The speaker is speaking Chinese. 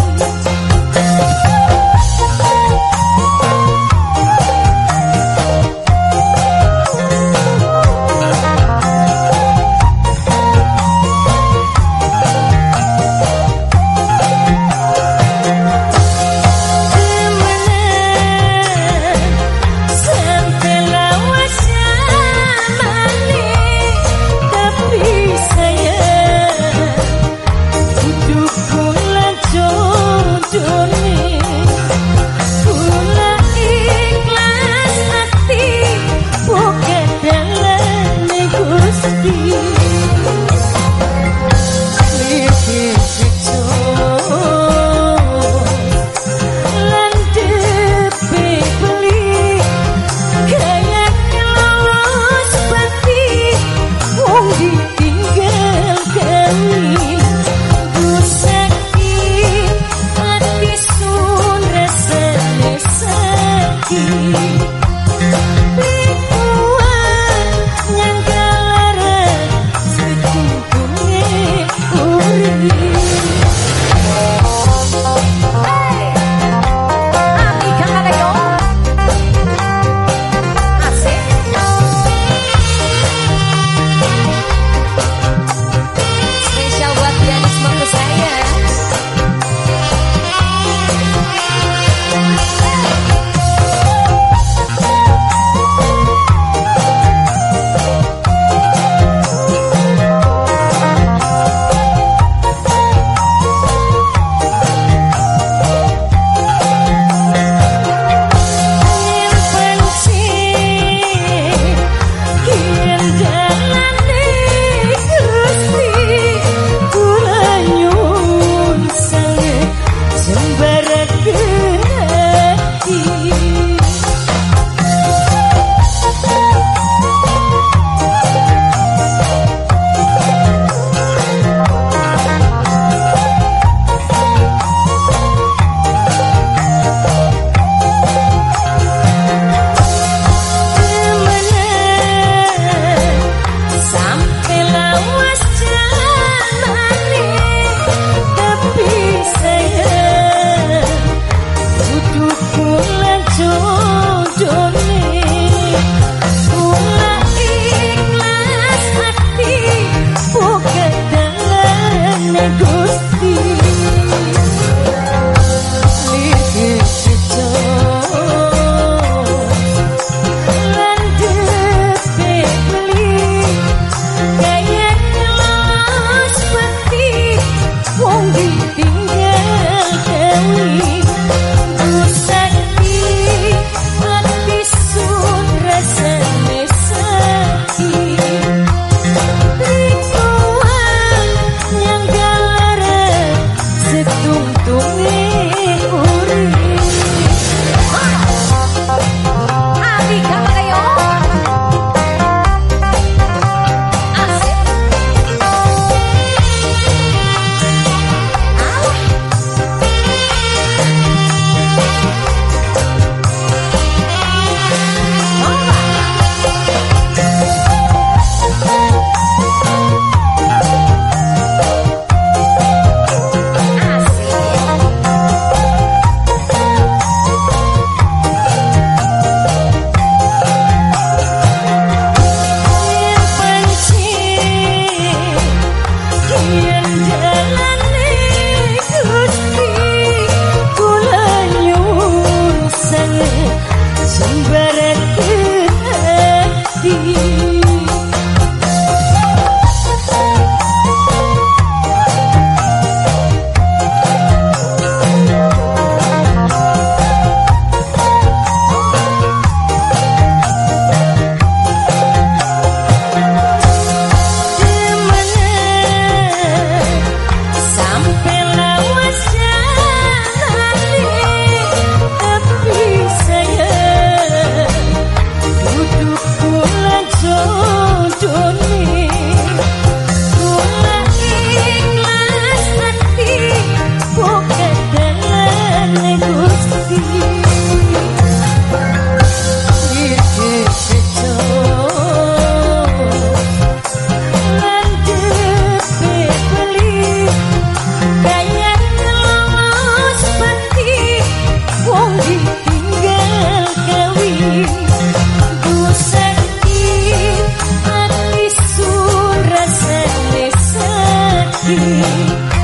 啊。你